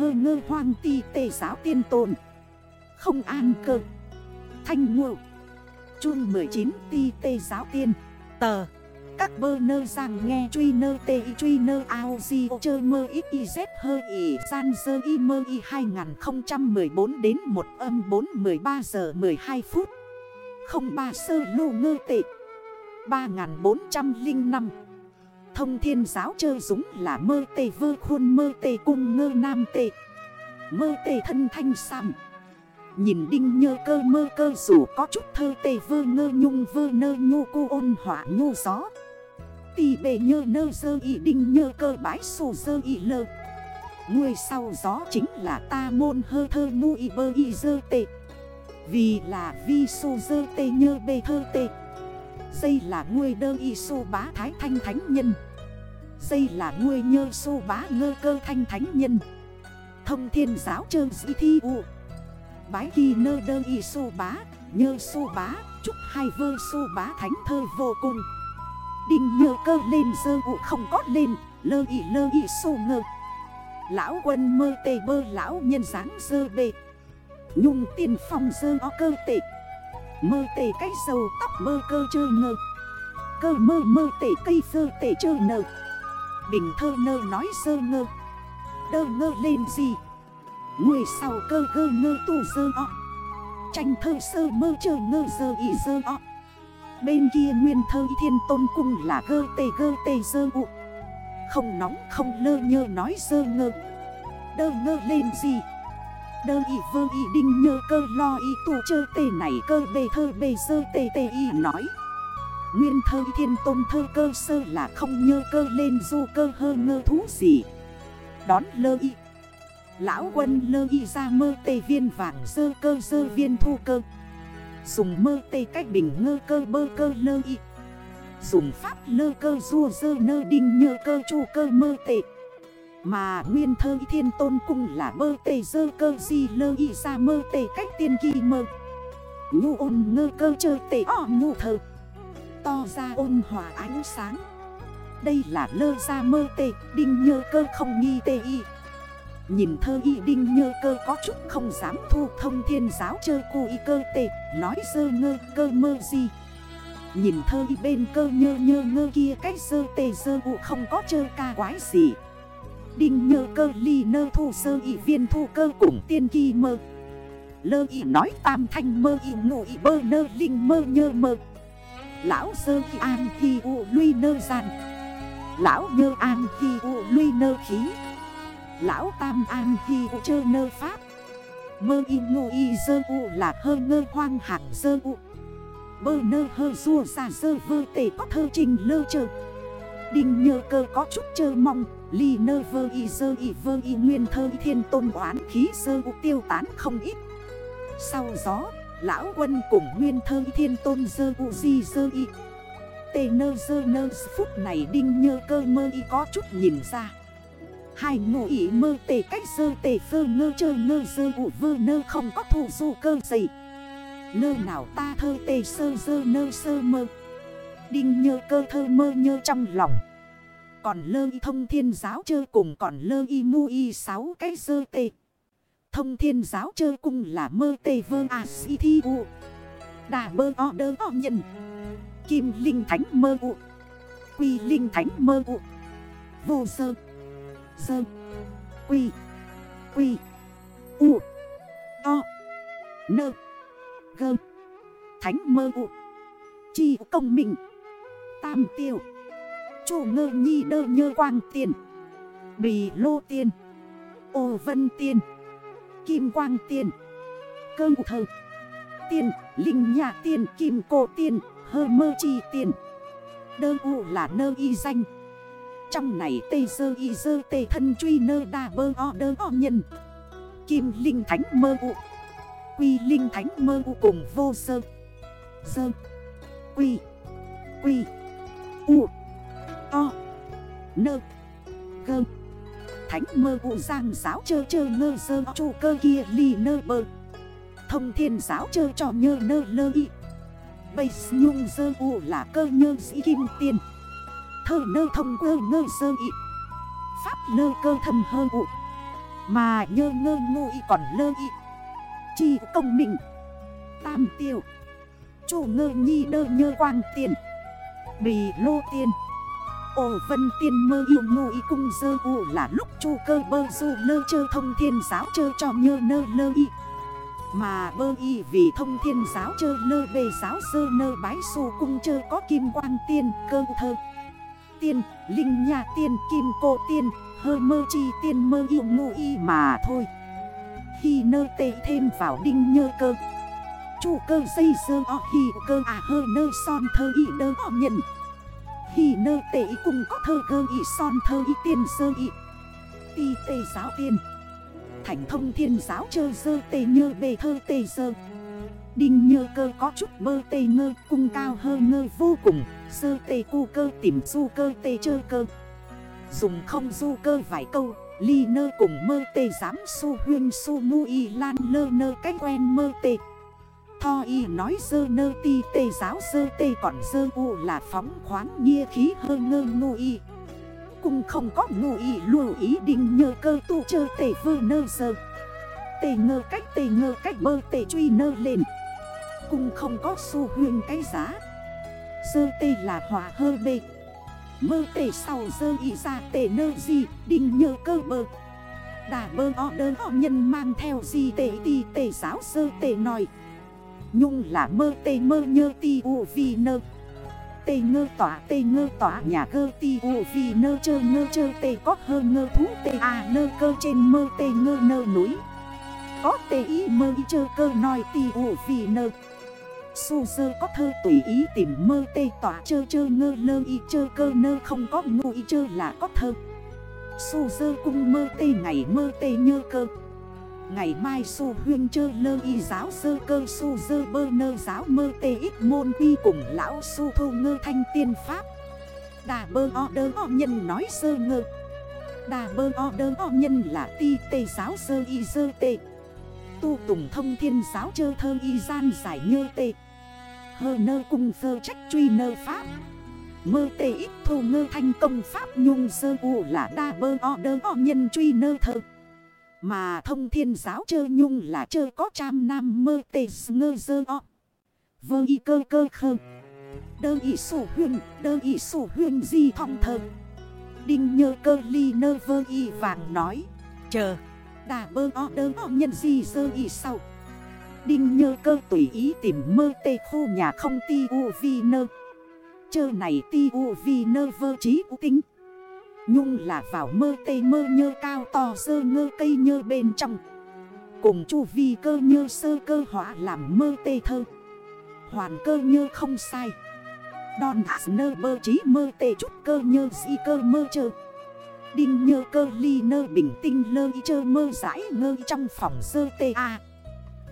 hơ ngơ hoang ti tề giáo tiên tồn. Không an cơ. Thanh ngộ. Chuông 19 ti tê giáo tiên. Tờ. Các bơ nơ rằng nghe truy nơ tê y truy nơ ao di chơ mơ ít y z hơ y san dơ y mơ y 2014 đến 1 âm 4 13 giờ 12 phút. 03 sơ lô ngơ tệ. 3405 Thông thiên giáo chơ dũng là mơ tê vơ khuôn mơ tê cung ngơ nam tê. Mơ tê thân thanh sam. Nhìn đinh nhơ cơ mơ cơ dù có chút thơ tê vơ ngơ nhung vơ nơ nhu cô ôn hỏa nhu gió. Tì bề nhơ nơ dơ y đinh nhơ cơ bái sổ dơ y lơ. Người sau gió chính là ta môn hơ thơ mu y bơ y dơ tê. Vì là vi sô dơ tê nhơ bê thơ tê. Dây là người đơ y sô bá thái thanh thánh nhân. Dây là nuôi nhơ sô bá ngơ cơ thanh thánh nhân. Thông thiên giáo trơ dĩ thi u. Bái kỳ nơ đơ y sô bá, Nhơ sô bá, Chúc hai vơ sô bá thánh thơ vô cùng. Đinh nhơ cơ lên dơ u không có lên, Lơ y lơ y sô ngơ. Lão quân mơ tê bơ lão nhân dáng dơ bê Nhung tiền phòng dơ o cơ tệ. Mơ tê cách dầu tóc mơ cơ chơi ngơ. Cơ mơ mơ tê cây dơ tê chơi nơ Bình thơ nơ nói sơ ngơ. Đơ ngơ lên gì? Người sau cơ gơ ngơ tù dơ o. Tranh thơ sơ mơ chờ ngơ dơ y dơ o. Bên kia nguyên thơ thiên tôn cung là gơ tê gơ tê dơ u. Không nóng không lơ nhơ nói dơ ngơ. Đơ ngơ lên gì? Đơ y vơ y đinh nhơ cơ lo y tù chơ tê này cơ bê thơ bê dơ tê tê y nói. Nguyên thơ thiên tôn thơ cơ sơ là không nhơ cơ lên du cơ hơ ngơ thú gì. Đón lơ y. Lão quân lơ y ra mơ tê viên vàng sơ cơ sơ viên thu cơ. Dùng mơ tê cách bình ngơ cơ bơ cơ lơ y. Dùng pháp lơ cơ rua dơ nơ đinh nhơ cơ chu cơ mơ tê. Mà nguyên thơ thiên tôn cung là mơ tê dơ cơ di lơ y ra mơ tê cách tiên kỳ mơ. Nhu ôn ngơ cơ chơ tê o nhu thơ. To ra ôn hòa ánh sáng. Đây là lơ ra mơ tê, Đinh nhơ cơ không nghi tê y. Nhìn thơ y đinh nhơ cơ có chút không dám thu thông thiên giáo chơ cu y cơ tê, Nói dơ ngơ cơ mơ gì Nhìn thơ y bên cơ nhơ nhơ ngơ kia cách dơ tê dơ u không có chơ ca quái gì. Đinh nhơ cơ ly nơ thu sơ y viên thu cơ cùng tiên kỳ mơ. Lơ y nói tam thanh mơ y ngụ y bơ nơ linh mơ nhơ mơ. Lão sơ an hi u luy nơ gian, Lão nhơ an hi u luy nơ khí. Lão tam an hi u chơ nơ pháp. Mơ y ngô y dơ u là hơ ngơ hoang hạng dơ u. Bơ nơ hơ rua xa dơ vơ tể có thơ trình lơ chơ. Đinh nhơ cơ có chút chơ mong. Ly nơ vơ y dơ y vơ y nguyên thơ y thiên tôn oán khí dơ u tiêu tán không ít. Sau gió Lão quân cùng nguyên thơ thiên tôn dơ u di dơ y. Tê nơ dơ nơ phút này đinh nhơ cơ mơ y có chút nhìn ra. Hai ngụ ý mơ tề cách sơ tề phơ ngơ chơ ngơ dơ ụ vơ nơ không có thủ du cơ gì Nơ nào ta thơ tề sơ dơ nơ sơ mơ. Đinh nhơ cơ thơ mơ nhơ trong lòng. Còn lơ y thông thiên giáo chơ cùng còn lơ y mu y sáu cái dơ tề Thông thiên giáo chơ cung là mơ tê vơ à si thi u. Đà bơ o đơ o nhận. Kim linh thánh mơ u. Quy linh thánh mơ u. Vô sơ. Sơ. Quy. Quy. U. O. Nơ Gơ Thánh mơ u. Chi công mình Tam tiêu. Chủ ngơ nhi đơ nhơ quang tiền Bì lô tiền Ô vân tiền Kim quang tiền Cơ thơ. Tiền Linh nhà tiền Kim cổ tiền Hơ mơ chi tiền Đơ u là nơ y danh. Trong này tê sơ y sơ tê thân truy nơ đa bơ o đơ o nhân. Kim linh thánh mơ u. Quy linh thánh mơ u cùng vô sơ. Sơ. Quy. Quy. U. O. Nơ. Cơ. Thánh mơ u giang giáo chơ chơ ngơ sơ chu cơ kia ly nơ bơ. Thông thiên giáo chơ cho nhơ nơ lơ y. Bây nhung sơ u là cơ nhơ sĩ kim tiền. Thơ nơ thông quơ ngơ sơ y. Pháp lơ cơ thầm hơ u. Mà nhơ ngơ ngô y còn lơ y. Chi công mình Tam tiêu. Chủ ngơ nhi đơ nhơ quang tiền. Bì lô tiền Ồ vân tiên mơ yêu ngô y cung dơ u là lúc chu cơ bơ du lơ chơ thông thiên giáo chơ cho nhơ nơ lơ y. Mà bơ y vì thông thiên giáo chơ lơ bề giáo dơ nơ bái su cung chơ có kim quang tiên cơ thơ. Tiên, linh nhà tiên, kim cô tiên, hơ mơ chi tiên mơ yêu ngô y mà thôi. Khi nơ tê thêm vào đinh nhơ cơ. Chủ cơ dây dơ o hi cơ à hơ nơ son thơ y đơ o nhận. Hì nơ tệ cùng có thơ cơ y son thơ y tiên sơ y Ti tê giáo tiên. Thành thông thiên giáo chơ sơ tê nhơ bề thơ tê sơ Đinh nhơ cơ có chút bơ tê ngơ, cung cao hơ ngơ vô cùng. Sơ tê cu cơ tìm du cơ tê chơ cơ. Dùng không du cơ vài câu, Ly nơ cùng mơ tê giám su huyên su mu y lan lơ nơ cách quen mơ tê. Tho y nói dơ nơ ti tê giáo dơ tê còn dơ u là phóng khoáng nghĩa khí hơ ngơ ngu y. Cùng không có ngu y lưu ý định nhờ cơ tu chơ tê vơ nơ dơ. Tê ngơ cách tê ngơ cách bơ tê truy nơ lên. Cùng không có xu huyền cái giá. Dơ tê là hòa hơ bê. Mơ tê sau dơ y ra tê nơ gì định nhờ cơ bơ. Đà bơ o đơ o nhân mang theo gì tê ti tê giáo dơ tê nói Nhung là mơ tê mơ nhơ ti u vi nơ. Tê ngơ tỏa, tê ngơ tỏa, nhà cơ ti u vi nơ, chơ ngơ chơ, tê có hơ ngơ thú, tê à nơ, cơ trên mơ tê ngơ nơ núi. Có tê ý mơ ý chơ, cơ nói ti u vi nơ. Su sơ có thơ tùy ý tìm mơ tê tỏa, chơ chơ ngơ lơ y chơ, cơ nơ không có ngu y chơ là có thơ. Su sơ cung mơ tê, ngày mơ tê nhơ, cơ Ngày mai su huyên chơ lơ y giáo sơ cơ su dơ bơ nơ giáo mơ tê ít môn y cùng lão su thu ngơ thanh tiên pháp. Đà bơ o đơ o nhân nói sơ ngơ. Đà bơ o đơ o nhân là ti tê giáo sơ y dơ tê. Tu tùng thông thiên giáo chơ thơ y gian giải nhơ tê. Hơ nơ cung sơ trách truy nơ pháp. Mơ tê ít thu ngơ thanh công pháp nhung sơ u là đa bơ o đơ o nhân truy nơ thơ mà thông thiên giáo chơ nhung là chơ có trăm nam mơ tê ngơ dơ o. Vơ y cơ cơ khơ. Đơ y sủ huyền, đơ y sủ huyền di thong thơ. Đinh nhơ cơ ly nơ vơ y vàng nói. Chờ, đà bơ o đơ o nhân di dơ y sau. Đinh nhơ cơ tùy ý tìm mơ tê khu nhà không ti u vi nơ. Chơ này ti u vi nơ vơ trí u tính. Nhung là vào mơ tây mơ nhơ cao to sơ ngơ cây nhơ bên trong. Cùng chu vi cơ nhơ sơ cơ họa làm mơ tê thơ. Hoàn cơ nhơ không sai. Đòn hạ nơ bơ trí mơ tê chút cơ nhơ si cơ mơ chơ. Đinh nhơ cơ ly nơ bình tinh lơ y chơ mơ giải ngơ trong phòng sơ tê a.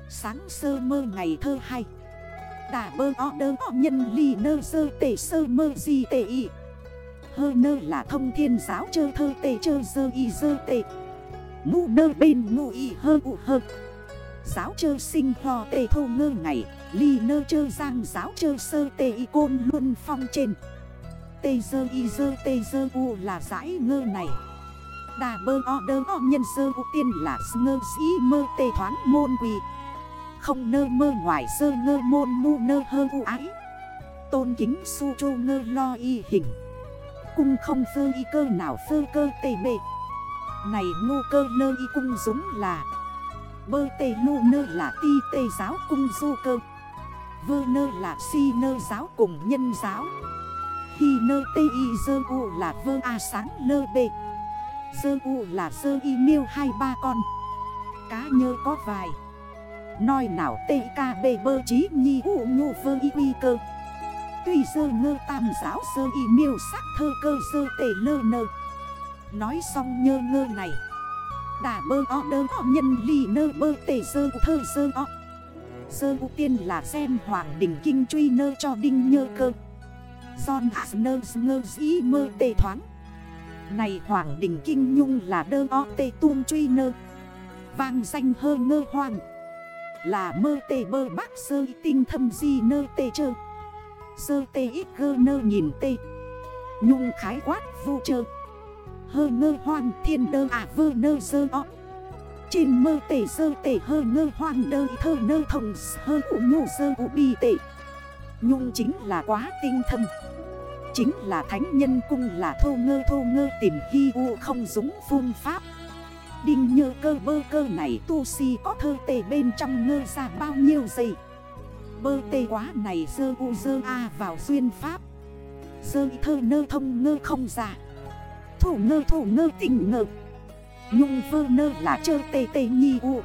Sáng sơ mơ ngày thơ hay Đà bơ o đơ o nhân ly nơ sơ tê sơ mơ gì tê y hơ nơ là thông thiên giáo chơ thơ tê chơ dơ y dơ tê. Mụ nơ bên ngụ y hơ ụ hơ. Giáo chơ sinh hò tê thô ngơ ngày, Ly nơ chơ giang giáo chơ sơ tê y côn luôn phong trên. Tê dơ y dơ tê dơ u là giải ngơ này. Đà bơ o đơ o nhân dơ u tiên là ngơ sĩ mơ tê thoáng môn quỳ. Không nơ mơ ngoài dơ ngơ môn mu nơ hơ u ái. Tôn kính su chô ngơ lo y hình cung không phơ y cơ nào phơ cơ tê bệ. Này, ngô cơ lơ y cung dũng là Bơ tê lô nơ là ti tê giáo cung du cơ. Vơ nơ là si nơ giáo cùng nhân giáo. Hi nơ tê y dơ u là vơ a sáng lơ bệ. Dơ u là dơ y miêu hai ba con. Cá nhơ có vài. Nói nào tê ca bê bơ trí nhi u nhu vơ y uy cơ. Tuy sơ ngơ tam giáo sơ y miêu sắc thơ cơ sơ tề lơ nơ. Nói xong nhơ ngơ này. Đà bơ o đơ o nhân ly nơ bơ tề sơ thơ sơ o. Sơ u tiên là xem hoàng đỉnh kinh truy nơ cho đinh nhơ cơ. Son hạ nơ ngơ dĩ mơ tề thoáng. Này hoàng đỉnh kinh nhung là đơ o tề tuôn truy nơ. Vang danh hơ ngơ hoàng Là mơ tề bơ bác sơ tinh thâm di nơ tề trơ Sơ tê ít gơ nơ nhìn tê. Nhung khái quát vu chơ. Hơ ngơ hoang thiên đơ à vơ nơ sơ o. Trên mơ tể sơ tể hơ ngơ hoang đơ thơ nơ thông sơ ụ nhô sơ ụ bi tể Nhung chính là quá tinh thâm. Chính là thánh nhân cung là thô ngơ thô ngơ tìm hy u không dũng phương pháp. Đinh nhơ cơ bơ cơ này tu si có thơ tề bên trong ngơ ra bao nhiêu giây. Bơ tê quá này dơ u dơ a vào duyên pháp. Dơ thơ nơ thông ngơ không giả Thủ ngơ thủ ngơ tình ngơ Nhung vơ nơ là chơ tê tê nhi u.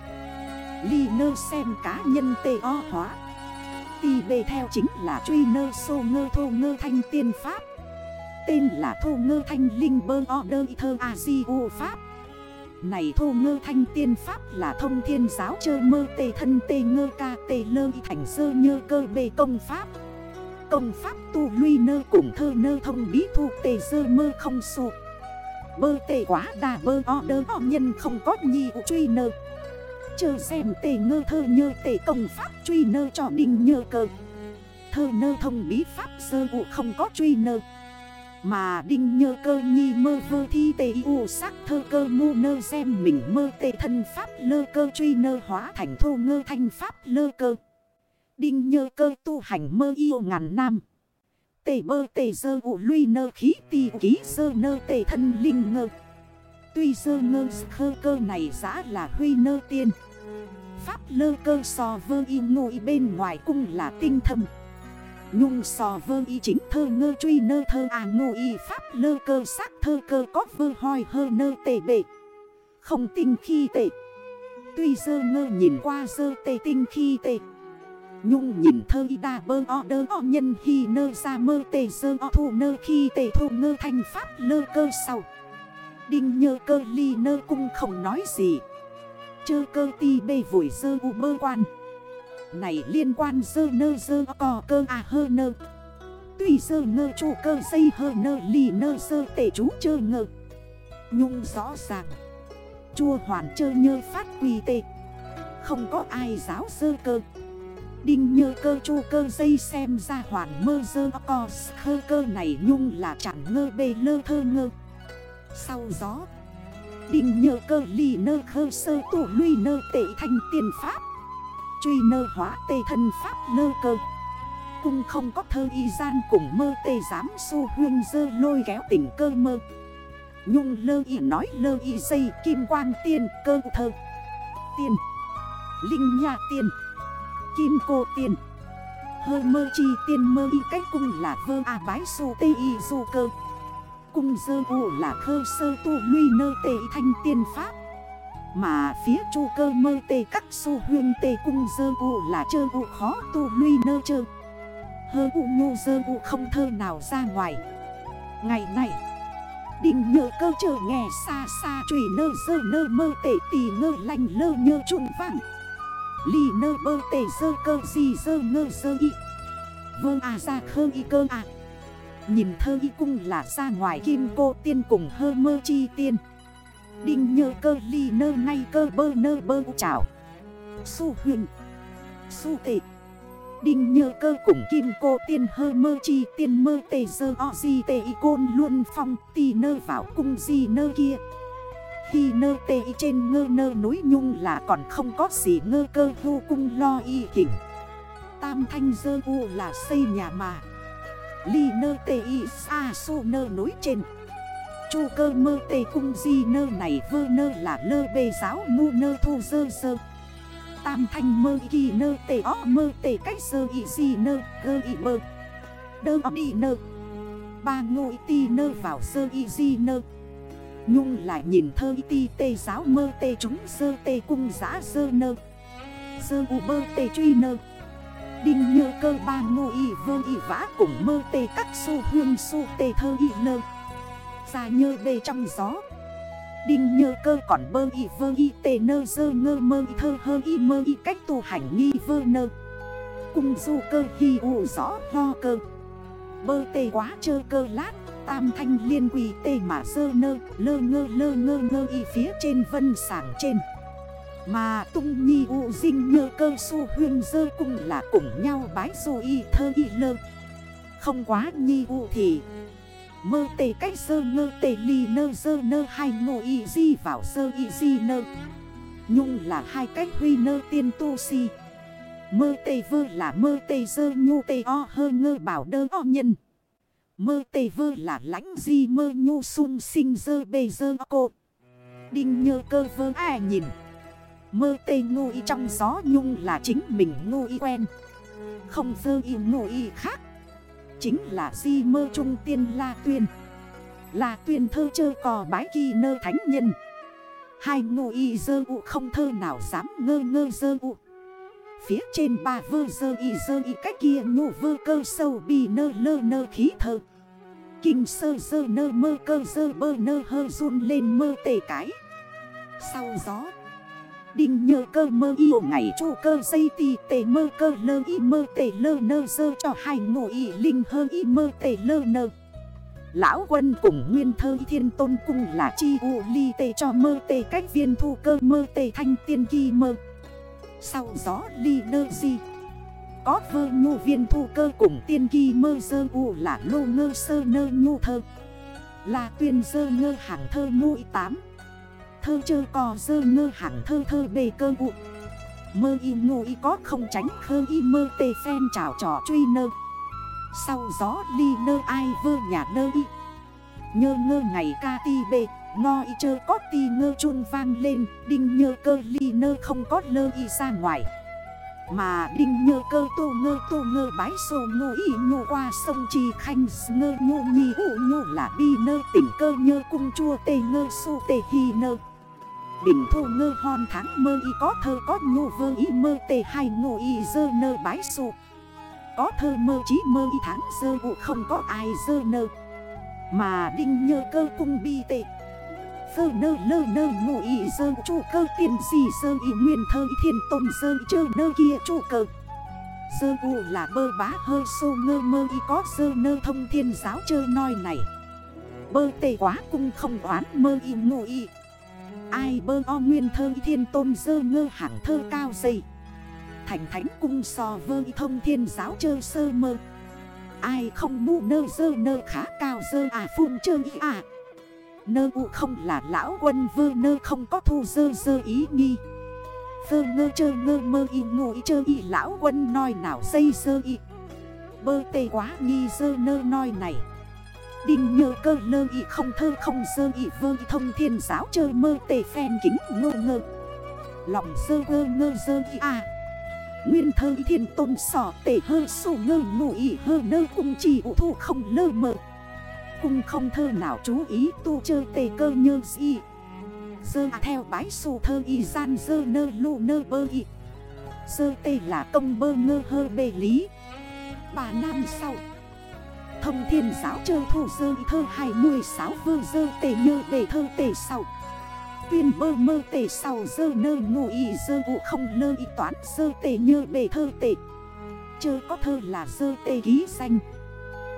Ly nơ xem cá nhân tê o hóa. Tì bề theo chính là truy nơ sô ngơ thô ngơ thanh tiên pháp. Tên là thô ngơ thanh linh bơ o đơ thơ a di u pháp. Này thô ngơ thanh tiên pháp là thông thiên giáo chơ mơ tê thân tê ngơ ca tê lơ y thành sơ nhơ cơ bề công pháp. Công pháp tu luy nơ cùng thơ nơ thông bí thu tê sơ mơ không sụ Bơ tê quá đà bơ o đơ o nhân không có nhi u truy nơ. Chờ xem tề ngơ thơ nhơ tề công pháp truy nơ cho đình nhơ cơ. Thơ nơ thông bí pháp sơ vụ không có truy nơ. Mà đinh nhơ cơ nhi mơ vơ thi tê u sắc thơ cơ mu nơ xem mình mơ tề thân pháp lơ cơ truy nơ hóa thành thô ngơ thanh pháp lơ cơ. Đinh nhơ cơ tu hành mơ yêu ngàn năm. Tề bơ tề dơ ụ luy nơ khí tì ký sơ nơ tề thân linh ngơ. Tuy sơ ngơ khơ cơ này giã là huy nơ tiên. Pháp lơ cơ so vơ y ngụy bên ngoài cung là tinh thâm. Nhung sò vơ y chính thơ ngơ truy nơ thơ à ngụy Pháp lơ cơ sắc thơ cơ có vơ hoi hơ nơ tề bệ. Không tinh khi tệ. Tuy sơ ngơ nhìn qua sơ tề tinh khi tệ. Nhung nhìn thơ y đà bơ o đơ o nhân hi nơ ra mơ tề sơ o thù nơ khi tề thù ngơ thành pháp lơ cơ sau. Đinh nhơ cơ ly nơ cung không nói gì. Chơ cơ ti bê vội sơ u bơ quan. Này liên quan sơ nơ sơ co cơ à hơ nơ. Tùy sơ ngơ chủ cơ dây hơ nơ lì nơ sơ tể chú chơ ngơ. Nhung rõ ràng. Chua hoàn chơ nhơ phát quy tệ. Không có ai giáo sơ cơ. Đinh nhơ cơ chu cơ dây xem ra hoàn mơ dơ co khơ cơ này nhung là chẳng ngơ bê lơ thơ ngơ. Sau gió, đinh nhơ cơ lì nơ khơ sơ tủ luy nơ tệ thanh tiền pháp. Truy nơ hóa tê thân pháp lơ cơ. Cung không có thơ y gian cùng mơ tê dám su huyên dơ lôi kéo tỉnh cơ mơ. Nhung lơ y nói lơ y dây kim quang tiên cơ thơ. Tiên. Linh nha tiên. Kim cô tiên. Hơ mơ chi tiên mơ y cách cung là vơ à bái su tê y du cơ. Cung dơ u là khơ sơ tu luy nơ tê thanh tiên pháp. Mà phía chu cơ mơ tê các su huyên tê cung dơ u là chơ u khó tu luy nơ chơ. Hơ u nhô dơ u không thơ nào ra ngoài. Ngày này Định nhờ cơ chờ nghe xa xa trùy nơ dơ nơ mơ tê tì ngơ lành lơ nhơ trùng vàng lì nơ bơ tê dơ cơ gì dơ ngơ dơ y. Vơ à ra khơ y cơ à Nhìn thơ y cung là ra ngoài kim cô tiên cùng hơ mơ chi tiên. Đinh nhơ cơ ly nơ ngay cơ bơ nơ bơ chảo. Su huyền. Su tệ. Đinh nhơ cơ cùng kim cô tiên hơ mơ chi tiên mơ tề dơ o di tề y côn luôn phong tì nơ vào cung di nơ kia. Khi nơ tề y trên ngơ nơ núi nhung là còn không có gì ngơ cơ vô cung lo y hình. Tam thanh dơ u là xây nhà mà. Ly nơ tề y xa su nơ núi trên. Chu cơ mơ tê cung di nơ này vơ nơ là lơ bê giáo mu nơ thu dơ dơ Tam thanh mơ kỳ nơ tê ó mơ tê cách dơ y di nơ, gơ y mơ. Đơ ó đi nơ. Ba ngôi ti nơ vào dơ y di nơ. Nhung lại nhìn thơ y ti tê giáo mơ tê chúng dơ tê cung giã dơ nơ. Dơ u bơ tê truy nơ. Đinh nhơ cơ ba ngô y vơ y vã cùng mơ tê các su hương su tê thơ y nơ. Ra nhơ bê trong gió. Đinh nhơ cơ còn bơ y vơ y tê nơ dơ ngơ mơ y thơ hơ y mơ y cách tu hành nghi vơ nơ. Cung du cơ hi u gió ho cơ. Bơ tê quá chơ cơ lát, Tam thanh liên quỳ tê mà dơ nơ, Lơ ngơ lơ ngơ ngơ y phía trên vân sảng trên. Mà tung nhi u dinh nhơ cơ su huyên dơ cung là cùng nhau bái du y thơ y lơ. Không quá nhi u thì Mơ tề cách sơ ngơ tề ly nơ sơ nơ hai ngô y di vào sơ y di nơ. Nhung là hai cách huy nơ tiên tu si. Mơ tê vơ là mơ tê sơ nhu tê o hơ ngơ bảo đơ o nhân. Mơ tê vơ là lãnh di mơ nhu sung sinh dơ bê dơ cô. Đinh nhơ cơ vơ ai nhìn. Mơ tê ngô y trong gió nhung là chính mình ngô y quen. Không dơ y ngô y khác Chính là di mơ trung tiên la tuyên. Là tuyên thơ chơ cò bái kỳ nơ thánh nhân. Hai ngu y dơ u không thơ nào dám ngơ ngơ dơ u. Phía trên ba vơ dơ y dơ y cách kia ngu vơ cơ sâu bì nơ lơ nơ khí thơ. Kinh sơ dơ nơ mơ cơ dơ bơ nơ hơ run lên mơ tề cái. Sau gió Đinh nhơ cơ mơ yêu ngày chu cơ dây tì tề mơ cơ lơ y mơ tề lơ nơ dơ cho hai ngộ y linh hơ y mơ tề lơ nơ. Lão quân cùng nguyên thơ thiên tôn cung là chi u ly tề cho mơ tề cách viên thu cơ mơ tề thanh tiên kỳ mơ. Sau gió ly nơ di, Có vơ nhu viên thu cơ cùng tiên kỳ mơ dơ u là lô ngơ sơ nơ nhu thơ. Là tuyên dơ ngơ hàng thơ mũi tám. Thơ chơ cò dơ ngơ hàng thơ thơ bề cơ u Mơ y ngô y có không tránh khơ y mơ tê phen chảo trò truy nơ. Sau gió ly nơ ai vơ nhà nơ y. Nhơ ngơ ngày ca ti bề Ngo y chơ có ti ngơ chun vang lên. Đinh nhơ cơ ly nơ không có lơ y ra ngoài. Mà đinh nhơ cơ tô ngơ tô ngơ bái sô ngô y nhô qua sông chi khanh. Ngơ nhô nhì ụ nhô là bi nơ, tỉnh cơ nhơ cung chua tê ngơ su tê hi nơ. Bình thu ngơ hòn tháng mơ y có thơ có nhu vơ y mơ tê hai ngô y dơ nơ bái sụ có thơ mơ chí mơ y tháng dơ vụ không có ai dơ nơ. Mà đinh nhơ cơ cung bi tệ Dơ nơ lơ nơ ngụ y dơ chu cơ tiền gì dơ y nguyên thơ y thiên tôn sơ chơ nơ kia chu cơ. Dơ vụ là bơ bá hơi sô ngơ mơ y có dơ nơ thông thiên giáo chơ nói này. Bơ tề quá cung không oán mơ y ngụ y. Ai bơ o nguyên thơ thiên tôn dơ ngơ hạng thơ cao dày. Thành thánh cung so vơ thông thiên giáo chơ sơ mơ. Ai không mu nơ dơ nơ khá cao dơ à phun chơ ý à. Nơ u không là lão quân vơ nơ không có thu dơ dơ ý nghi. Vơ ngơ chơ ngơ mơ y ngủ ý chơ y lão quân nói nào xây dơ y. Bơ tê quá nghi dơ nơ nói này. Đinh nhơ cơ lơ y không thơ không sơ y vơ y thông thiên giáo chơ mơ tề phen kính ngơ ngơ. Lòng sơ ngơ ngơ sơ y à. Nguyên thơ thiên tôn sỏ tề hơ sổ ngơ ngụ ý hơ nơ cung chỉ ụ thu không lơ mơ Cung không thơ nào chú ý tu chơ tề cơ nhơ gì sơ à theo bái sổ thơ y gian sơ nơ lụ nơ bơ y. Sơ tê là công bơ ngơ hơ bề lý. Bà năm sau Thông thiên giáo chơ thủ dơ thơ 26 vơ dơ tề nhơ bề thơ tề sau. Tuyên bơ mơ tề sau dơ nơ ngụ ý dơ vụ không lơ y toán dơ tề nhơ bề thơ tề. Chơ có thơ là dơ tề ký danh.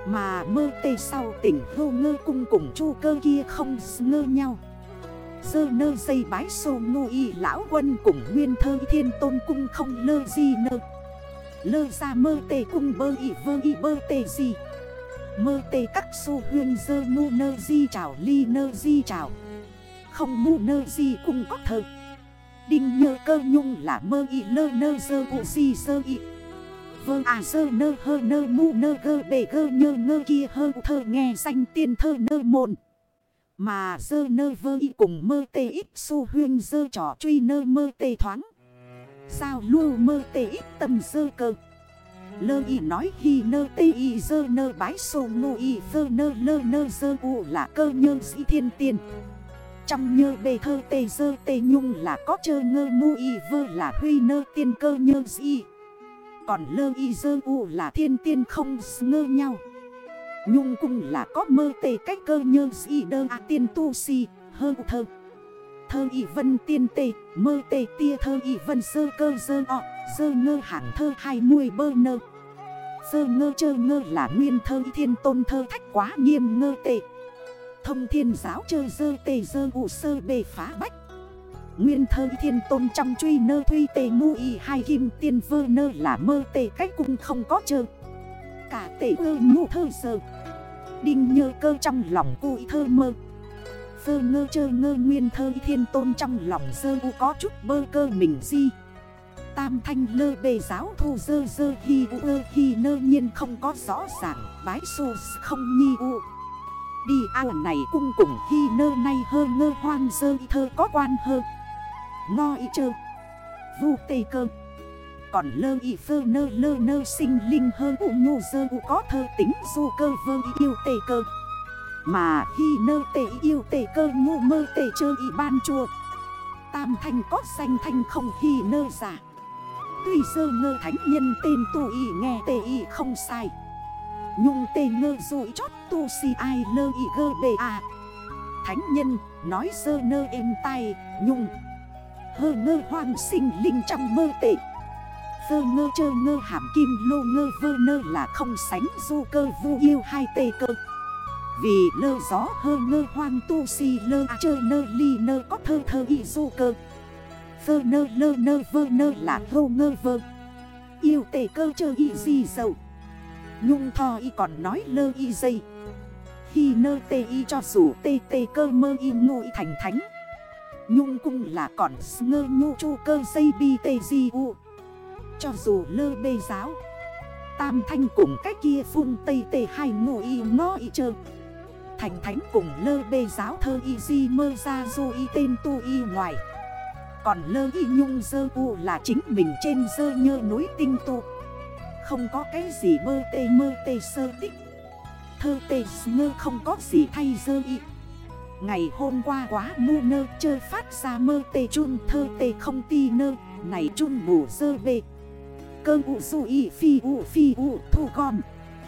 Mà mơ tề sau tỉnh hô ngơ cung cùng chu cơ kia không ngơ nhau. Dơ nơ dây bái sô ngô y lão quân cùng nguyên thơ thiên tôn cung không lơ gì nơ. Lơ ra mơ tề cung bơ y vơ y bơ tề gì Mơ tê các su huyên dơ mu nơ di chào ly nơ di chào không mu nơ di cũng có thơ. Đinh nhơ cơ nhung là mơ y lơ nơ dơ u si sơ y. Vơ à sơ nơ hơ nơ mu nơ gơ bể gơ nhơ ngơ kia hơ thơ nghe danh tiên thơ nơ mồn. Mà dơ nơ vơ y cùng mơ tê ít su huyên dơ trò truy nơ mơ tê thoáng. Sao lưu mơ tê ít tầm dơ cơ? Lơ y nói hi nơ tê y dơ nơ bái sô ngô y dơ nơ lơ nơ dơ u là cơ nhơ sĩ thiên tiên. Trong nhơ bề thơ tê dơ tê nhung là có chơ ngơ mu y vơ là huy nơ tiên cơ nhơ sĩ Còn lơ y dơ u là thiên tiên không ngơ nhau. Nhung cung là có mơ tê cách cơ nhơ sĩ đơ à tiên tu si, hơ thơ. Thơ y vân tiên tê, mơ tê tia thơ y vân sơ cơ dơ ọ sơ ngơ hạng thơ hai mươi bơ nơ. Sơ ngơ chơ ngơ là nguyên thơ thiên tôn thơ thách quá nghiêm ngơ tệ. Thông thiên giáo chơ dơ tề dơ ụ sơ bề phá bách. Nguyên thơ thiên tôn trong truy nơ thuy tề ngu y hai kim tiên vơ nơ là mơ tề cách cung không có chơ. Cả tề ơ ngu thơ sơ. Đinh nhơ cơ trong lòng cụi thơ mơ. Sơ ngơ chơ ngơ nguyên thơ thiên tôn trong lòng sơ u có chút bơ cơ mình di. Tam thanh lơ bề giáo thu dơ dơ hi u ơ hi nơ nhiên không có rõ ràng, Bái su không nhi u. Đi ao này cung cùng hi nơ nay hơ ngơ hoang dơ thơ có quan hơ. Ngo y chơ. Vu tê cơ. Còn lơ y phơ nơ lơ nơ sinh linh hơ u nhu dơ u có thơ tính du cơ vơ yêu tê cơ. Mà hi nơ tê yêu tê cơ ngu mơ tê chơ y ban chùa. Tam thanh có xanh thanh không hi nơ giả. Tuy sơ ngơ thánh nhân tên tu y nghe tê y không sai. Nhung tê ngơ rụi chót tu si ai lơ y gơ bê à Thánh nhân, nói sơ nơ êm tay Nhung. Hơ ngơ hoang sinh linh trong mơ tệ. Sơ ngơ chơ ngơ hàm kim lô ngơ vơ nơ là không sánh du cơ vu yêu hai tê cơ. Vì lơ gió hơ ngơ hoang tu si lơ à chơ nơ ly nơ có thơ thơ y du cơ. Vơ nơ lơ nơ vơ nơ là hô ngơ vơ. Yêu tề cơ chơ y di dầu. Nhung thò y còn nói lơ y dây. Khi nơ tê y cho dù tê tê cơ mơ y ngụ y thành thánh. Nhung cung là còn ngơ nhu chu cơ dây bi tê di u. Cho dù lơ bê giáo, Tam thanh cùng cách kia phun tây tê hai ngụ y ngó y chơ. Thành thánh cùng lơ bê giáo thơ y di mơ ra du y tên tu y ngoài. Còn lơ y nhung dơ u là chính mình trên dơ nhơ núi tinh tu Không có cái gì mơ tê mơ tê sơ tích. Thơ tê ngơ không có gì thay dơ y. Ngày hôm qua quá mu nơ chơi phát ra mơ tê chun, thơ tê không ti nơ. Này chun bù dơ bê. Cơ u su y phi u phi u thu gom.